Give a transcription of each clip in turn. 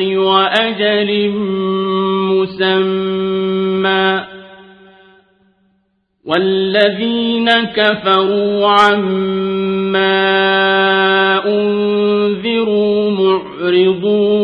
وأجل مسمى. والذين كفروا عما أنذروا معرضون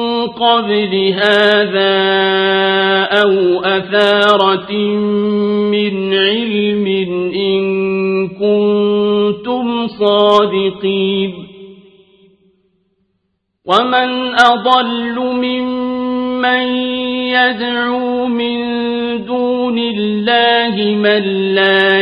قبل هذا أو أثارة من علم إن كنتم صادقين. ومن أضل ممن يدعو من دون الله من لا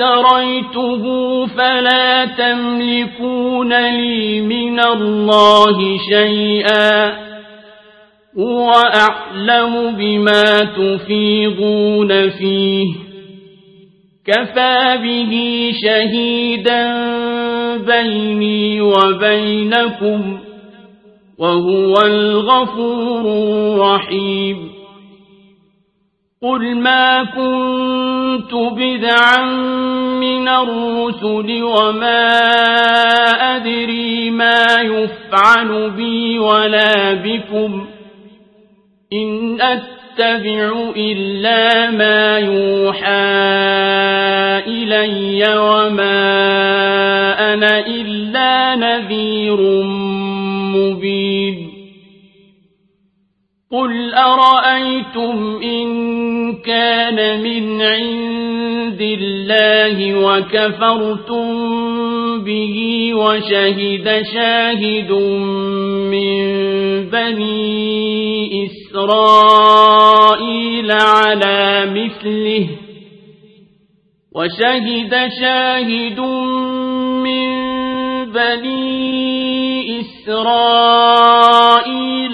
افتريته فلا تملكون لي من الله شيئا. هو أعلم بما تفيضون فيه. كفى به شهيدا بيني وبينكم وهو الغفور الرحيم. قل ما كنت بدعا من الرسل وما أدري ما يفعل بي ولا بكم إن أتبع إلا ما يوحى إلي وما أنا إلا نذير مبين قل أرأيتم إن كان من عند الله وكفرتم به وشهد شاهد من بني إسرائيل على مثله وشهد شاهد من بني إسرائيل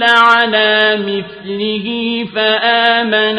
على مثله فآمن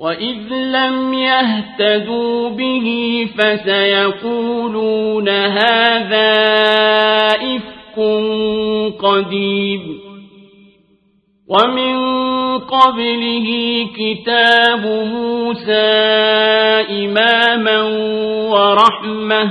وإذ لم يهتدوا به فسيقولون هذا إفك قديم ومن قبله كتاب موسى إماما ورحمة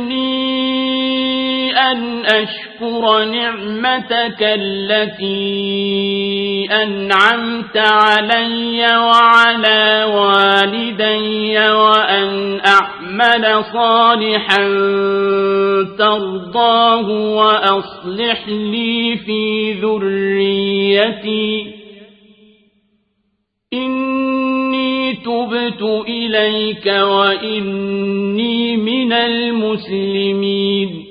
أشكر نعمتك التي أنعمت علي وعلى والدي وأن أعمل صالحا ترضاه وأصلح لي في ذريتي. إني تبت إليك وإني من المسلمين.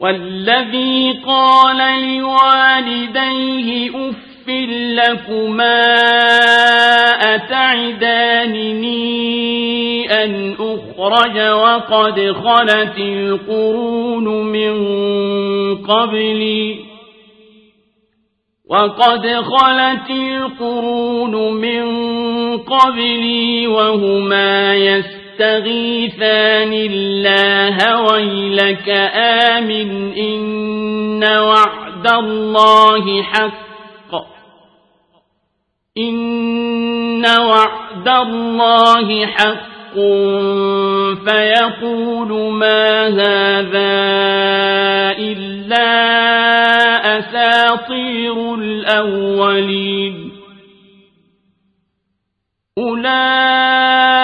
والذي قال لوالديه أف لكما أتعدانني أن أخرج وقد خلت القرون من قبلي وقد خلت القرون من قبلي وهما يستطيعون يستغيثان الله ويلك آمن إن وعد الله حق. إن وعد الله حق. فيقول ما هذا إلا أساطير الأولين. أولئك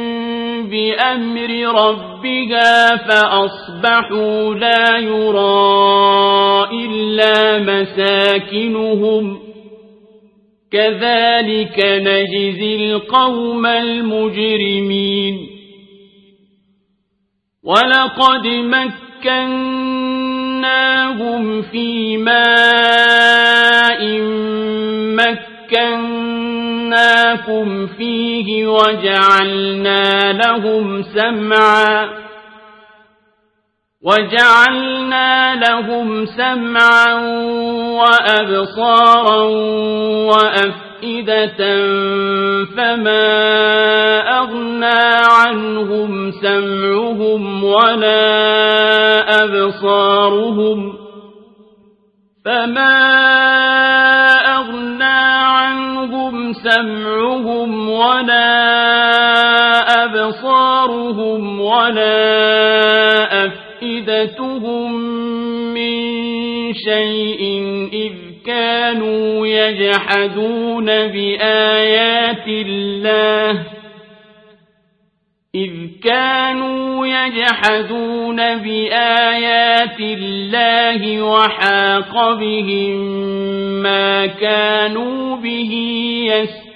بأمر ربها فأصبحوا لا يرى إلا مساكنهم. كذلك نجزي القوم المجرمين. ولقد مكناهم في ماء مكناكم فيه وجعلنا لهم سمعا وجعلنا لهم سمعا وأبصارا وأفئدة فما أغنى عنهم سمعهم ولا أبصارهم فما سمعهم ولا أبصارهم ولا أفئدتهم من شيء إذ كانوا يجحدون بآيات الله إذ كانوا يجحدون بآيات الله وحاق بهم ما كانوا به يستهزئون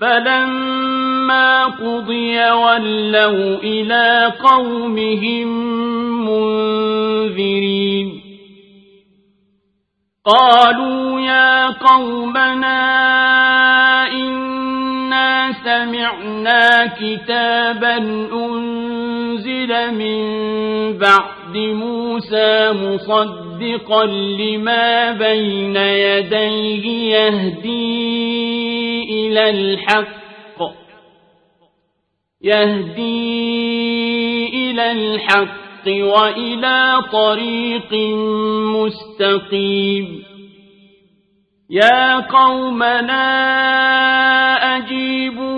فلما قضي ولوا إلى قومهم منذرين. قالوا يا قومنا إنا سمعنا كتابا أنزل من بعد موسى مصدقا لما بين يديه يهدي إلى الحق. يهدي إلى الحق وإلى طريق مستقيم. يا قومنا أجيبوا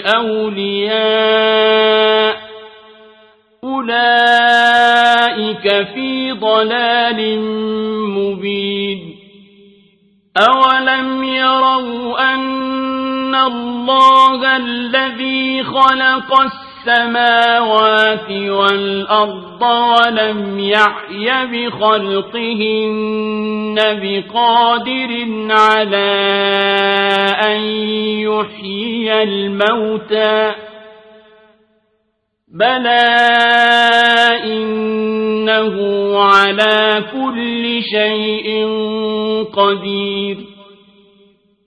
أولياء أولئك في ضلال مبين أولم يروا أن الله الذي خلق السماوات والأرض ولم يعي بخلقهن بقادر على أن يحيي الموتى. بلى إنه على كل شيء قدير.